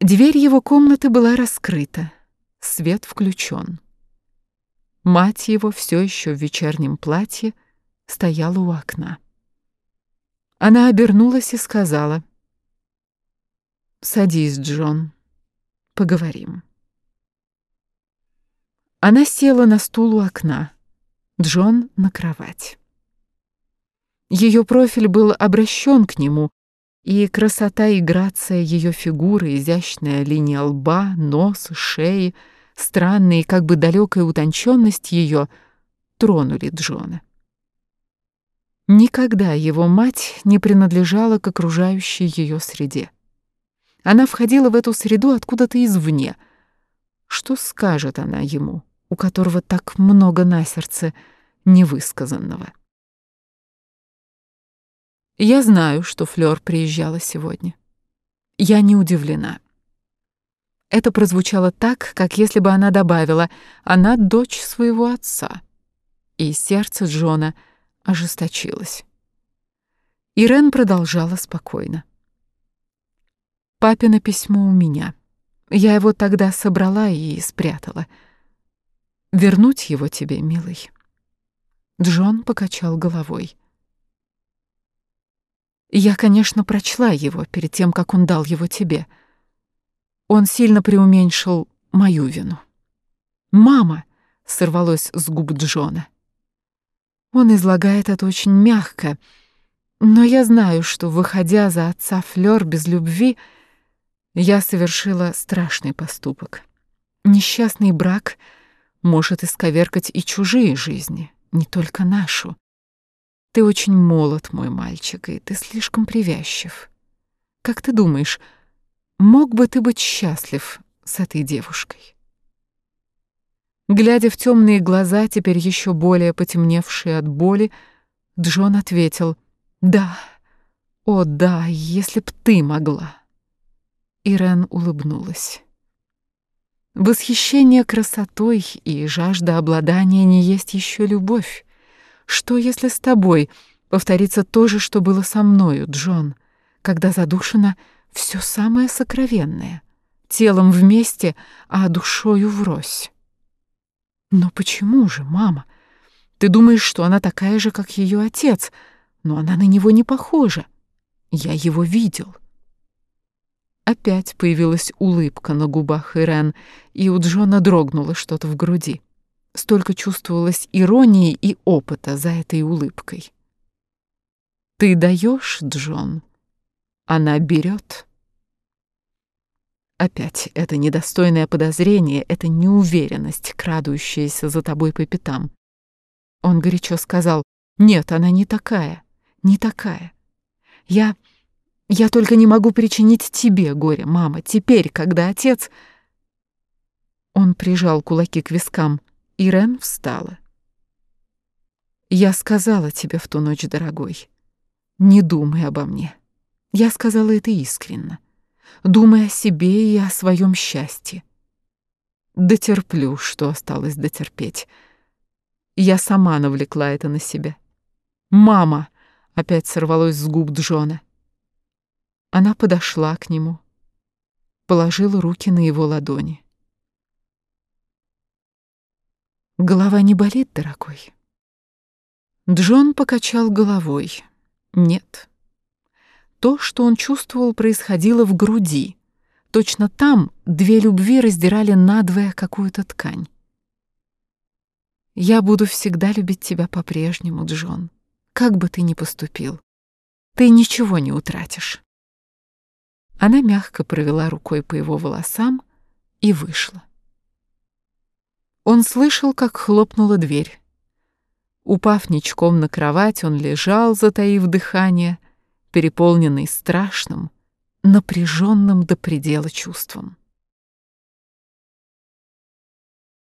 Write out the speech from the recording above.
Дверь его комнаты была раскрыта, свет включен. Мать его все еще в вечернем платье стояла у окна. Она обернулась и сказала, «Садись, Джон, поговорим». Она села на стул у окна, Джон на кровать. Ее профиль был обращен к нему, и красота и грация ее фигуры, изящная линия лба, нос, шеи, странная и как бы далекая утонченность ее тронули Джона. Никогда его мать не принадлежала к окружающей ее среде. Она входила в эту среду откуда-то извне. Что скажет она ему, у которого так много на сердце невысказанного? Я знаю, что Флёр приезжала сегодня. Я не удивлена. Это прозвучало так, как если бы она добавила «она дочь своего отца». И сердце Джона — ожесточилась. Ирен продолжала спокойно. «Папино письмо у меня. Я его тогда собрала и спрятала. Вернуть его тебе, милый?» Джон покачал головой. «Я, конечно, прочла его перед тем, как он дал его тебе. Он сильно преуменьшил мою вину». «Мама!» — сорвалось с губ Джона. Он излагает это очень мягко, но я знаю, что, выходя за отца Флёр без любви, я совершила страшный поступок. Несчастный брак может исковеркать и чужие жизни, не только нашу. Ты очень молод, мой мальчик, и ты слишком привязчив. Как ты думаешь, мог бы ты быть счастлив с этой девушкой? Глядя в темные глаза, теперь еще более потемневшие от боли, Джон ответил «Да, о да, если б ты могла». Ирен улыбнулась. Восхищение красотой и жажда обладания не есть еще любовь. Что, если с тобой повторится то же, что было со мною, Джон, когда задушено все самое сокровенное, телом вместе, а душою врозь? Но почему же, мама? Ты думаешь, что она такая же, как ее отец, но она на него не похожа. Я его видел. Опять появилась улыбка на губах Ирен, и у Джона дрогнуло что-то в груди. Столько чувствовалось иронии и опыта за этой улыбкой. «Ты даешь, Джон?» Она берет. Опять это недостойное подозрение, это неуверенность, крадущаяся за тобой по пятам. Он горячо сказал, «Нет, она не такая, не такая. Я... я только не могу причинить тебе горе, мама, теперь, когда отец...» Он прижал кулаки к вискам. Ирен встала. «Я сказала тебе в ту ночь, дорогой, не думай обо мне. Я сказала это искренне думая о себе и о своем счастье. Дотерплю, что осталось дотерпеть. Я сама навлекла это на себя. «Мама!» — опять сорвалось с губ Джона. Она подошла к нему, положила руки на его ладони. «Голова не болит, дорогой?» Джон покачал головой. «Нет, то, что он чувствовал, происходило в груди. Точно там две любви раздирали надвое какую-то ткань. «Я буду всегда любить тебя по-прежнему, Джон, как бы ты ни поступил. Ты ничего не утратишь». Она мягко провела рукой по его волосам и вышла. Он слышал, как хлопнула дверь. Упав ничком на кровать, он лежал, затаив дыхание, переполненный страшным, напряженным до предела чувством.